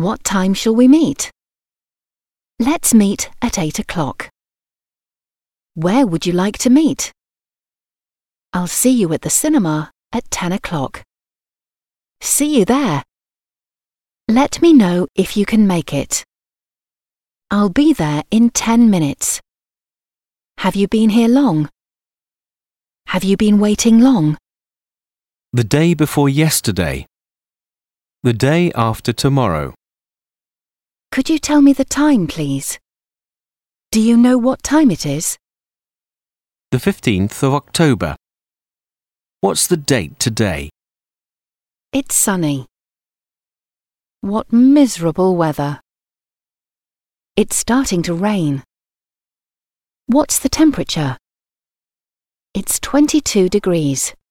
What time shall we meet? Let's meet at eight o'clock. Where would you like to meet? I'll see you at the cinema at ten o'clock. See you there. Let me know if you can make it. I'll be there in ten minutes. Have you been here long? Have you been waiting long? The day before yesterday. The day after tomorrow. Could you tell me the time, please? Do you know what time it is? The 15th of October. What's the date today? It's sunny. What miserable weather. It's starting to rain. What's the temperature? It's 22 degrees.